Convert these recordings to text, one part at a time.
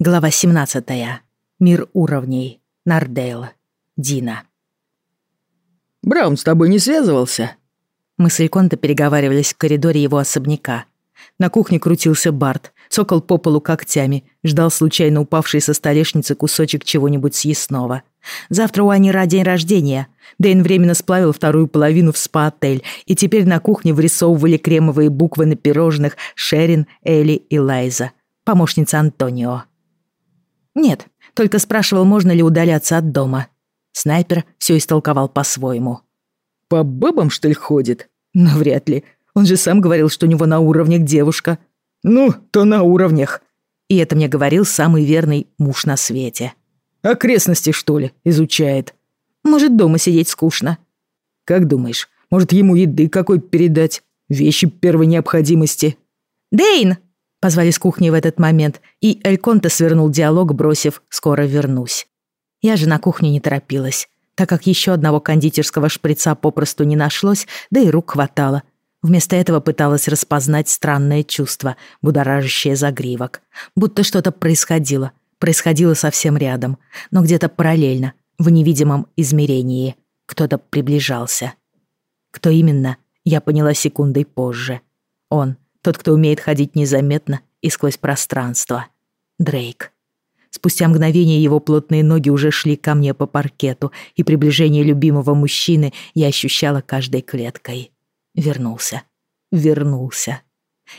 Глава 17. Мир уровней. Нардейл. Дина. «Браун с тобой не связывался?» Мы с Эльконто переговаривались в коридоре его особняка. На кухне крутился Барт, цокал по полу когтями, ждал случайно упавший со столешницы кусочек чего-нибудь съестного. Завтра у Анира день рождения. Дэйн временно сплавил вторую половину в спа-отель, и теперь на кухне вырисовывали кремовые буквы на пирожных Шерин, Элли и Лайза, помощница Антонио. Нет, только спрашивал, можно ли удаляться от дома. Снайпер все истолковал по-своему. «По бабам, что ли, ходит?» «Ну, вряд ли. Он же сам говорил, что у него на уровнях девушка». «Ну, то на уровнях». И это мне говорил самый верный муж на свете. «Окрестности, что ли, изучает?» «Может, дома сидеть скучно». «Как думаешь, может, ему еды какой передать? Вещи первой необходимости?» «Дейн!» Позвали с кухни в этот момент, и Эльконте свернул диалог, бросив «скоро вернусь». Я же на кухню не торопилась, так как еще одного кондитерского шприца попросту не нашлось, да и рук хватало. Вместо этого пыталась распознать странное чувство, будоражащее загривок. Будто что-то происходило, происходило совсем рядом, но где-то параллельно, в невидимом измерении. Кто-то приближался. Кто именно, я поняла секундой позже. Он — тот, кто умеет ходить незаметно и сквозь пространство. Дрейк. Спустя мгновение его плотные ноги уже шли ко мне по паркету, и приближение любимого мужчины я ощущала каждой клеткой. Вернулся. Вернулся.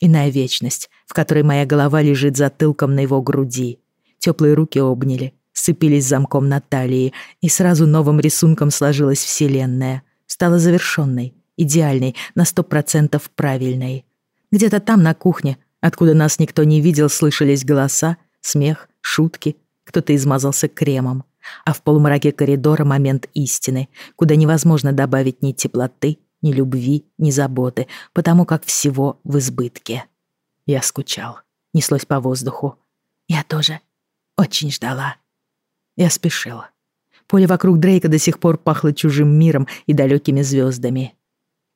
Иная вечность, в которой моя голова лежит затылком на его груди. Теплые руки обняли, сцепились замком на талии, и сразу новым рисунком сложилась вселенная. Стала завершенной, идеальной, на сто процентов правильной. Где-то там, на кухне, откуда нас никто не видел, слышались голоса, смех, шутки. Кто-то измазался кремом. А в полумраке коридора момент истины, куда невозможно добавить ни теплоты, ни любви, ни заботы, потому как всего в избытке. Я скучал. Неслось по воздуху. Я тоже очень ждала. Я спешила. Поле вокруг Дрейка до сих пор пахло чужим миром и далекими звездами.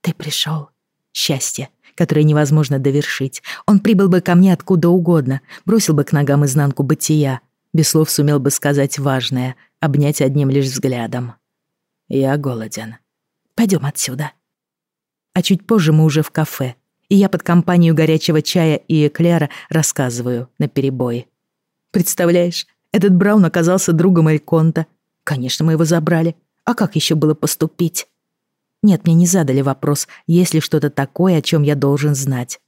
Ты пришел. Счастье, которое невозможно довершить. Он прибыл бы ко мне откуда угодно, бросил бы к ногам изнанку бытия, без слов сумел бы сказать важное, обнять одним лишь взглядом. Я голоден. Пойдем отсюда. А чуть позже мы уже в кафе, и я под компанию горячего чая и эклера рассказываю на перебой. Представляешь, этот Браун оказался другом Эльконта. Конечно, мы его забрали. А как еще было поступить? Нет, мне не задали вопрос, есть ли что-то такое, о чем я должен знать.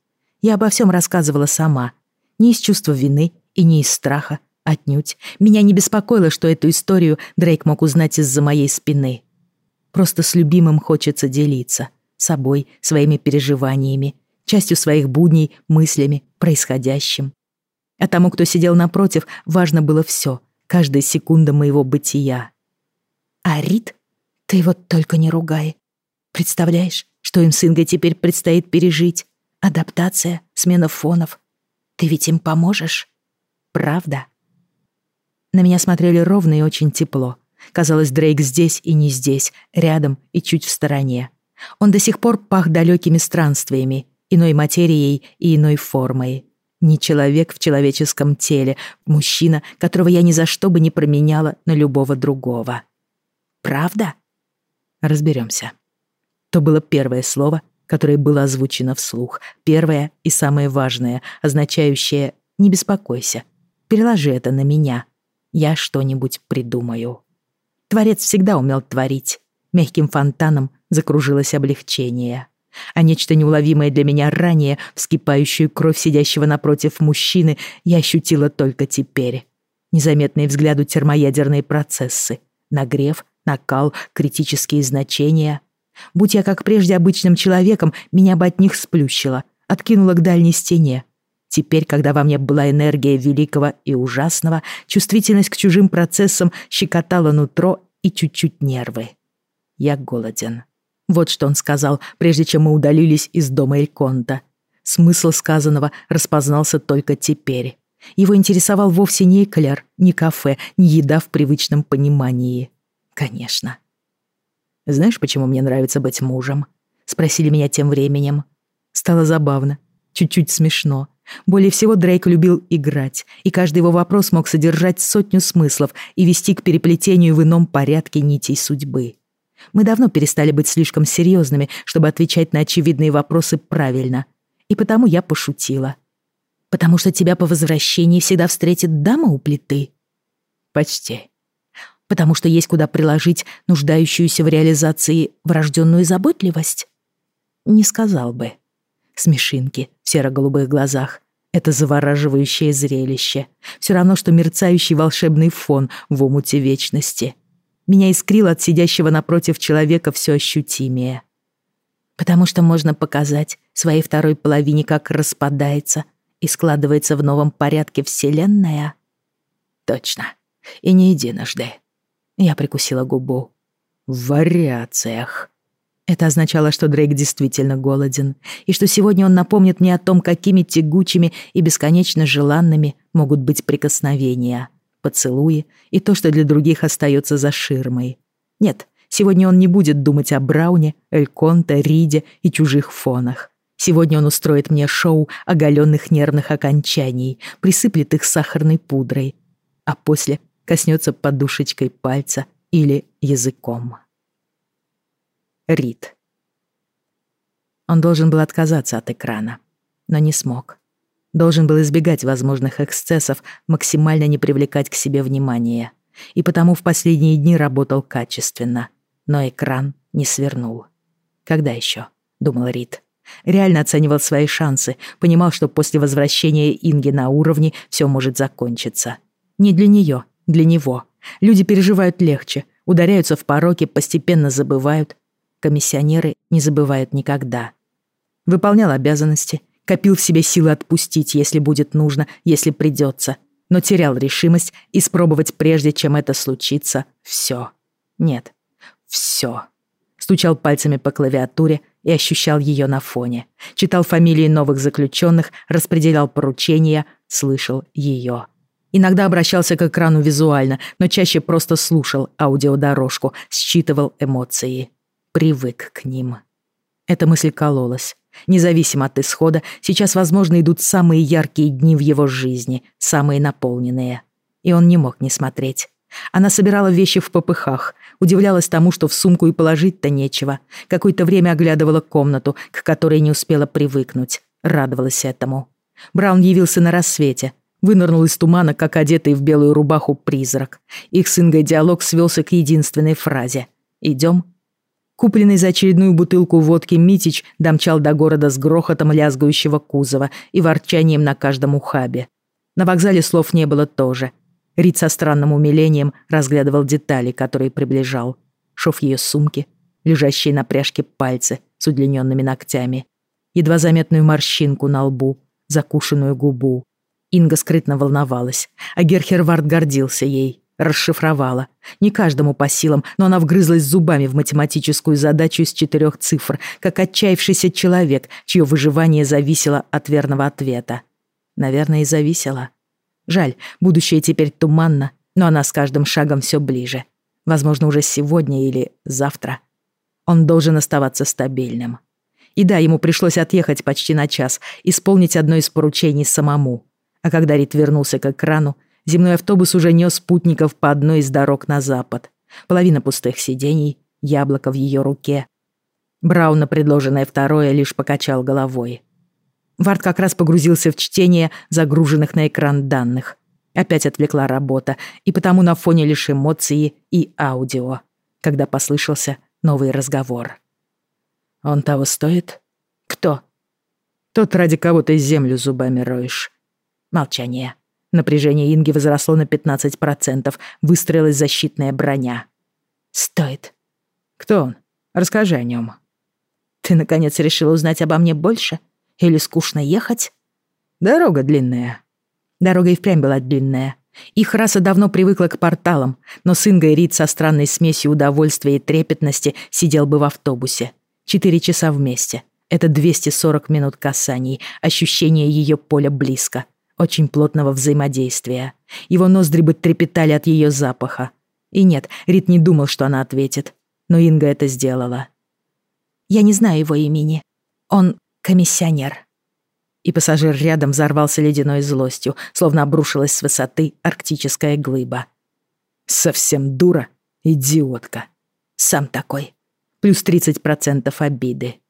Я обо всем рассказывала сама. Не из чувства вины и не из страха. Отнюдь. Меня не беспокоило, что эту историю Дрейк мог узнать из-за моей спины. Просто с любимым хочется делиться. Собой, своими переживаниями, частью своих будней, мыслями, происходящим. А тому, кто сидел напротив, важно было все, каждая секунда моего бытия. А Рит? Ты его только не ругай. Представляешь, что им с Ингой теперь предстоит пережить? Адаптация, смена фонов. Ты ведь им поможешь? Правда? На меня смотрели ровно и очень тепло. Казалось, Дрейк здесь и не здесь, рядом и чуть в стороне. Он до сих пор пах далекими странствиями, иной материей и иной формой. Не человек в человеческом теле, мужчина, которого я ни за что бы не променяла на любого другого. Правда? Разберемся. То было первое слово, которое было озвучено вслух. Первое и самое важное, означающее «не беспокойся». Переложи это на меня. Я что-нибудь придумаю. Творец всегда умел творить. Мягким фонтаном закружилось облегчение. А нечто неуловимое для меня ранее, вскипающую кровь сидящего напротив мужчины, я ощутила только теперь. Незаметные взгляду термоядерные процессы. Нагрев, накал, критические значения — Будь я, как прежде, обычным человеком, меня бы от них сплющило, откинуло к дальней стене. Теперь, когда во мне была энергия великого и ужасного, чувствительность к чужим процессам щекотала нутро и чуть-чуть нервы. Я голоден. Вот что он сказал, прежде чем мы удалились из дома Эльконта. Смысл сказанного распознался только теперь. Его интересовал вовсе не эклер, не кафе, не еда в привычном понимании. Конечно. «Знаешь, почему мне нравится быть мужем?» — спросили меня тем временем. Стало забавно, чуть-чуть смешно. Более всего Дрейк любил играть, и каждый его вопрос мог содержать сотню смыслов и вести к переплетению в ином порядке нитей судьбы. Мы давно перестали быть слишком серьезными, чтобы отвечать на очевидные вопросы правильно, и потому я пошутила. «Потому что тебя по возвращении всегда встретит дама у плиты?» «Почти», потому что есть куда приложить нуждающуюся в реализации врожденную заботливость? Не сказал бы. Смешинки в серо-голубых глазах. Это завораживающее зрелище. Все равно, что мерцающий волшебный фон в омуте вечности. Меня искрило от сидящего напротив человека все ощутимее. Потому что можно показать своей второй половине, как распадается и складывается в новом порядке Вселенная. Точно. И не единожды. Я прикусила губу. В вариациях. Это означало, что Дрейк действительно голоден, и что сегодня он напомнит мне о том, какими тягучими и бесконечно желанными могут быть прикосновения, поцелуи и то, что для других остается за ширмой. Нет, сегодня он не будет думать о Брауне, Эльконте, Риде и чужих фонах. Сегодня он устроит мне шоу оголенных нервных окончаний, присыплет их сахарной пудрой, а после коснется подушечкой пальца или языком. Рид. Он должен был отказаться от экрана, но не смог. Должен был избегать возможных эксцессов, максимально не привлекать к себе внимания. И потому в последние дни работал качественно. Но экран не свернул. «Когда еще?» — думал Рид. Реально оценивал свои шансы, понимал, что после возвращения Инги на уровне все может закончиться. Не для нее, для него. Люди переживают легче, ударяются в пороки, постепенно забывают. Комиссионеры не забывают никогда. Выполнял обязанности, копил в себе силы отпустить, если будет нужно, если придется, но терял решимость испробовать прежде, чем это случится, все. Нет, все. Стучал пальцами по клавиатуре и ощущал ее на фоне. Читал фамилии новых заключенных, распределял поручения, слышал ее. Иногда обращался к экрану визуально, но чаще просто слушал аудиодорожку, считывал эмоции. Привык к ним. Эта мысль кололась. Независимо от исхода, сейчас, возможно, идут самые яркие дни в его жизни, самые наполненные. И он не мог не смотреть. Она собирала вещи в попыхах, удивлялась тому, что в сумку и положить-то нечего. Какое-то время оглядывала комнату, к которой не успела привыкнуть. Радовалась этому. Браун явился на рассвете, Вынырнул из тумана, как одетый в белую рубаху призрак. Их с Ингой диалог свелся к единственной фразе. «Идем?» Купленный за очередную бутылку водки Митич домчал до города с грохотом лязгающего кузова и ворчанием на каждом ухабе. На вокзале слов не было тоже. Рид со странным умилением разглядывал детали, которые приближал. Шов ее сумки, лежащие на пряжке пальцы с удлиненными ногтями, едва заметную морщинку на лбу, закушенную губу, Инга скрытно волновалась, а Герхервард гордился ей, расшифровала. Не каждому по силам, но она вгрызлась зубами в математическую задачу из четырех цифр, как отчаявшийся человек, чье выживание зависело от верного ответа. Наверное, и зависело. Жаль, будущее теперь туманно, но она с каждым шагом все ближе. Возможно, уже сегодня или завтра. Он должен оставаться стабильным. И да, ему пришлось отъехать почти на час, исполнить одно из поручений самому — а когда Рит вернулся к экрану, земной автобус уже нес спутников по одной из дорог на запад. Половина пустых сидений, яблоко в ее руке. Браун на предложенное второе лишь покачал головой. Вард как раз погрузился в чтение загруженных на экран данных. Опять отвлекла работа, и потому на фоне лишь эмоции и аудио, когда послышался новый разговор. «Он того стоит?» «Кто?» «Тот, ради кого ты землю зубами роешь. Молчание. Напряжение Инги возросло на 15%. Выстроилась защитная броня. «Стоит». «Кто он? Расскажи о нем». «Ты, наконец, решила узнать обо мне больше? Или скучно ехать?» «Дорога длинная». Дорога и впрямь была длинная. Их раса давно привыкла к порталам, но с Ингой Рид со странной смесью удовольствия и трепетности сидел бы в автобусе. Четыре часа вместе. Это 240 минут касаний, ощущение ее поля близко очень плотного взаимодействия. Его ноздри бы трепетали от ее запаха. И нет, Рит не думал, что она ответит. Но Инга это сделала. «Я не знаю его имени. Он комиссионер». И пассажир рядом взорвался ледяной злостью, словно обрушилась с высоты арктическая глыба. «Совсем дура, идиотка. Сам такой. Плюс 30% обиды».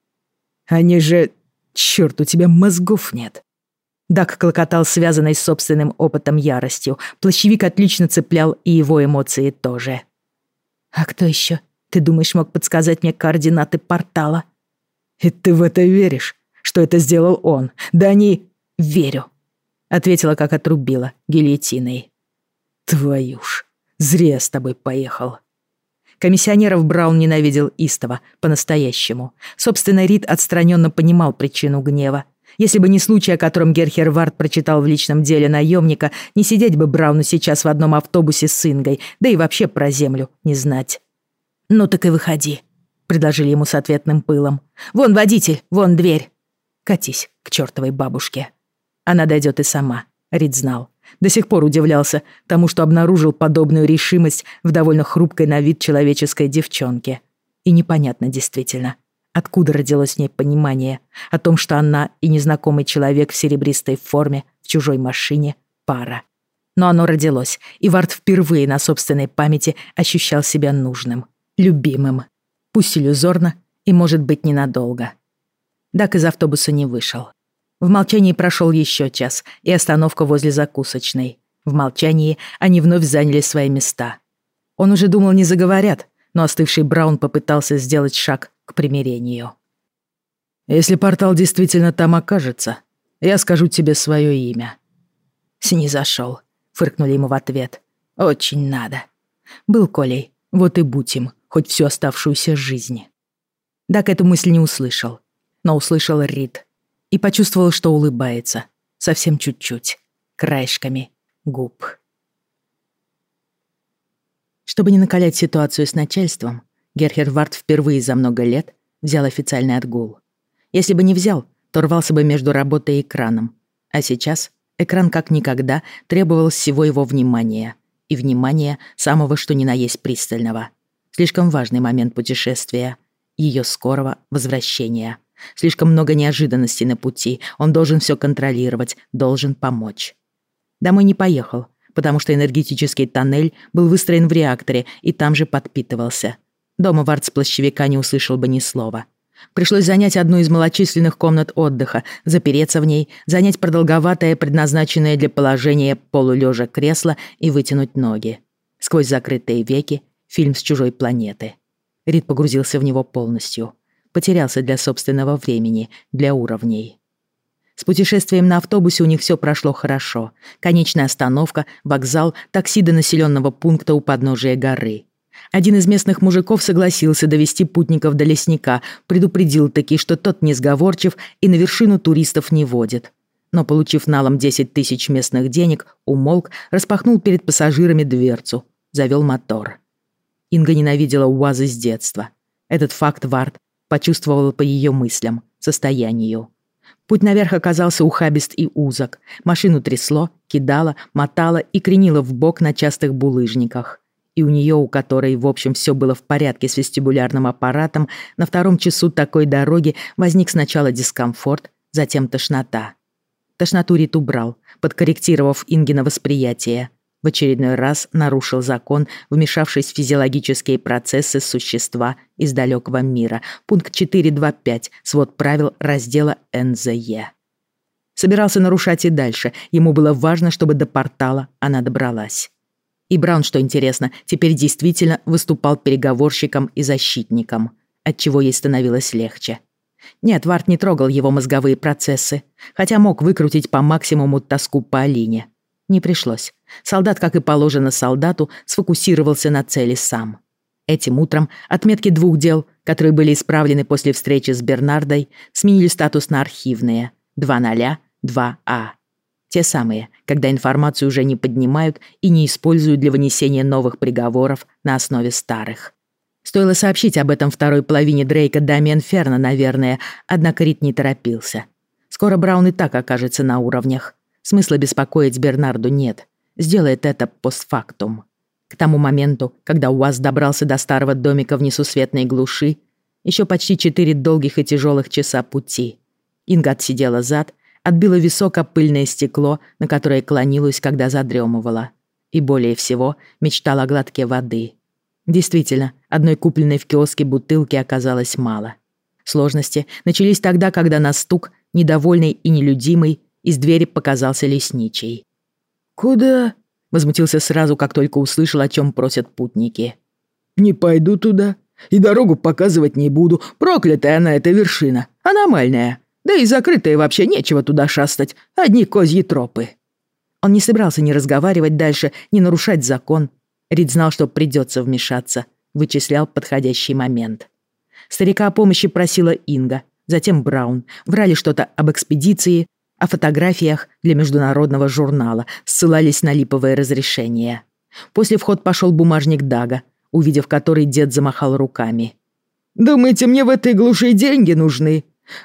«Они же... Чёрт, у тебя мозгов нет». Дак клокотал связанной с собственным опытом яростью. Плащевик отлично цеплял и его эмоции тоже. «А кто еще? Ты думаешь, мог подсказать мне координаты портала?» «И ты в это веришь, что это сделал он? Да они...» «Верю», — ответила, как отрубила, гильотиной. «Твою ж, зря с тобой поехал». Комиссионеров Браун ненавидел истово, по-настоящему. Собственно, Рид отстраненно понимал причину гнева. Если бы не случай, о котором Герхер Вард прочитал в личном деле наемника, не сидеть бы Брауну сейчас в одном автобусе с Ингой, да и вообще про землю не знать. «Ну так и выходи», — предложили ему с ответным пылом. «Вон водитель, вон дверь». «Катись к чертовой бабушке». Она дойдет и сама, Рид знал. До сих пор удивлялся тому, что обнаружил подобную решимость в довольно хрупкой на вид человеческой девчонке. И непонятно действительно, Откуда родилось в ней понимание о том, что она и незнакомый человек в серебристой форме в чужой машине — пара. Но оно родилось, и Вард впервые на собственной памяти ощущал себя нужным, любимым. Пусть иллюзорно и, может быть, ненадолго. Дак из автобуса не вышел. В молчании прошел еще час и остановка возле закусочной. В молчании они вновь заняли свои места. Он уже думал, не заговорят, но остывший Браун попытался сделать шаг к примирению. «Если портал действительно там окажется, я скажу тебе свое имя». «Снизошёл», — фыркнули ему в ответ. «Очень надо. Был Колей, вот и будь им, хоть всю оставшуюся жизнь». Дак эту мысль не услышал, но услышал Рид и почувствовал, что улыбается. Совсем чуть-чуть, краешками губ. Чтобы не накалять ситуацию с начальством, Герхервард впервые за много лет взял официальный отгул. Если бы не взял, то рвался бы между работой и экраном. А сейчас экран как никогда требовал всего его внимания. И внимания самого что ни на есть пристального. Слишком важный момент путешествия. Ее скорого возвращения. Слишком много неожиданностей на пути. Он должен все контролировать, должен помочь. Домой не поехал, потому что энергетический тоннель был выстроен в реакторе и там же подпитывался – Дома Вард с плащевика не услышал бы ни слова. Пришлось занять одну из малочисленных комнат отдыха, запереться в ней, занять продолговатое, предназначенное для положения полулежа кресло и вытянуть ноги. Сквозь закрытые веки фильм с чужой планеты. Рид погрузился в него полностью. Потерялся для собственного времени, для уровней. С путешествием на автобусе у них все прошло хорошо. Конечная остановка, вокзал, такси до населенного пункта у подножия горы. Один из местных мужиков согласился довести путников до лесника, предупредил таки, что тот несговорчив и на вершину туристов не водит. Но, получив налом 10 тысяч местных денег, умолк, распахнул перед пассажирами дверцу, завел мотор. Инга ненавидела УАЗы с детства. Этот факт Вард почувствовал по ее мыслям, состоянию. Путь наверх оказался ухабист и узок. Машину трясло, кидало, мотало и кренило в бок на частых булыжниках и у нее, у которой, в общем, все было в порядке с вестибулярным аппаратом, на втором часу такой дороги возник сначала дискомфорт, затем тошнота. Тошноту Рит убрал, подкорректировав Ингина восприятие. В очередной раз нарушил закон, вмешавшись в физиологические процессы существа из далекого мира. Пункт 4.2.5, свод правил раздела НЗЕ. Собирался нарушать и дальше. Ему было важно, чтобы до портала она добралась. И Браун, что интересно, теперь действительно выступал переговорщиком и защитником, отчего ей становилось легче. Нет, Варт не трогал его мозговые процессы, хотя мог выкрутить по максимуму тоску по Алине. Не пришлось. Солдат, как и положено солдату, сфокусировался на цели сам. Этим утром отметки двух дел, которые были исправлены после встречи с Бернардой, сменили статус на архивные 2.0, 2А. Те самые, когда информацию уже не поднимают и не используют для вынесения новых приговоров на основе старых. Стоило сообщить об этом второй половине Дрейка Дамиен Ферна, наверное, однако Рит не торопился. Скоро Браун и так окажется на уровнях. Смысла беспокоить Бернарду нет. Сделает это постфактум. К тому моменту, когда УАЗ добрался до старого домика в несусветной глуши, еще почти четыре долгих и тяжелых часа пути. Инга отсидела зад отбила висок пыльное стекло, на которое клонилась, когда задремывала. И более всего мечтала о глотке воды. Действительно, одной купленной в киоске бутылки оказалось мало. Сложности начались тогда, когда на стук, недовольный и нелюдимый, из двери показался лесничий. «Куда?» — возмутился сразу, как только услышал, о чем просят путники. «Не пойду туда. И дорогу показывать не буду. Проклятая она, эта вершина. Аномальная. Да и закрытая вообще, нечего туда шастать. Одни козьи тропы». Он не собирался ни разговаривать дальше, ни нарушать закон. Рид знал, что придется вмешаться. Вычислял подходящий момент. Старика о помощи просила Инга, затем Браун. Врали что-то об экспедиции, о фотографиях для международного журнала, ссылались на липовое разрешение. После вход пошел бумажник Дага, увидев который дед замахал руками. «Думаете, мне в этой глуши деньги нужны?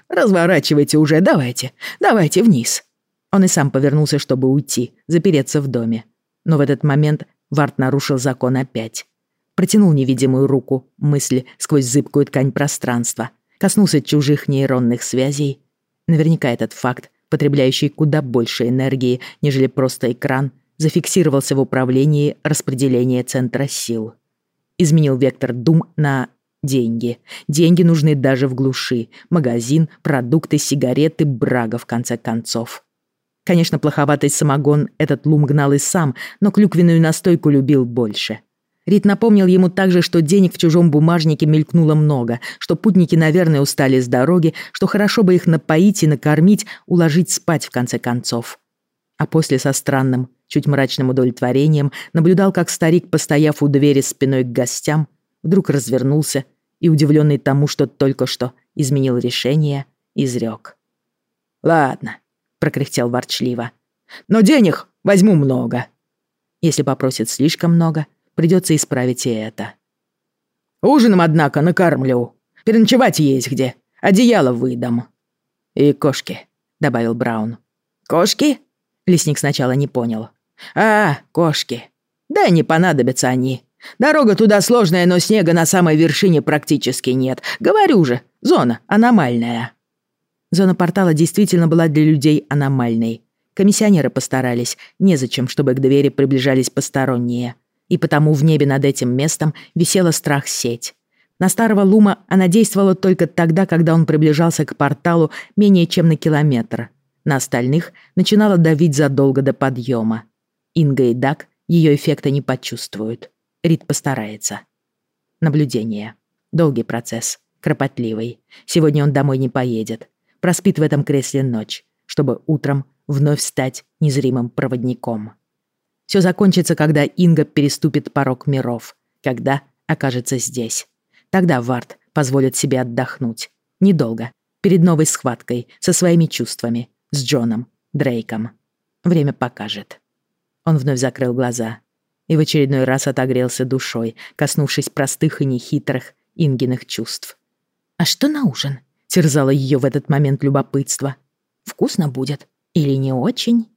Разворачивайте уже, давайте, давайте вниз». Он и сам повернулся, чтобы уйти, запереться в доме. Но в этот момент Варт нарушил закон опять. Протянул невидимую руку, мысли сквозь зыбкую ткань пространства, коснулся чужих нейронных связей. Наверняка этот факт, потребляющий куда больше энергии, нежели просто экран, зафиксировался в управлении распределения центра сил изменил вектор дум на деньги. Деньги нужны даже в глуши. Магазин, продукты, сигареты, брага, в конце концов. Конечно, плоховатый самогон этот Лум гнал и сам, но клюквенную настойку любил больше. Рид напомнил ему также, что денег в чужом бумажнике мелькнуло много, что путники, наверное, устали с дороги, что хорошо бы их напоить и накормить, уложить спать в конце концов. А после со странным, чуть мрачным удовлетворением наблюдал, как старик, постояв у двери спиной к гостям, вдруг развернулся и, удивленный тому, что только что изменил решение, изрек. «Ладно», — прокряхтел ворчливо, — «но денег возьму много». Если попросит слишком много, придется исправить и это. «Ужином, однако, накормлю. Переночевать есть где. Одеяло выдам». «И кошки», — добавил Браун. «Кошки?» Лесник сначала не понял. «А, кошки. Да не понадобятся они. Дорога туда сложная, но снега на самой вершине практически нет. Говорю же, зона аномальная». Зона портала действительно была для людей аномальной. Комиссионеры постарались, незачем, чтобы к двери приближались посторонние. И потому в небе над этим местом висела страх-сеть. На старого Лума она действовала только тогда, когда он приближался к порталу менее чем на километр. На остальных начинала давить задолго до подъема. Инга и Дак ее эффекта не почувствуют. Рид постарается. Наблюдение. Долгий процесс. Кропотливый. Сегодня он домой не поедет. Проспит в этом кресле ночь, чтобы утром вновь стать незримым проводником. Все закончится, когда Инга переступит порог миров. Когда окажется здесь. Тогда Вард позволит себе отдохнуть. Недолго. Перед новой схваткой со своими чувствами. С Джоном. Дрейком. Время покажет. Он вновь закрыл глаза и в очередной раз отогрелся душой, коснувшись простых и нехитрых Ингиных чувств. «А что на ужин?» — терзало ее в этот момент любопытство. «Вкусно будет или не очень?»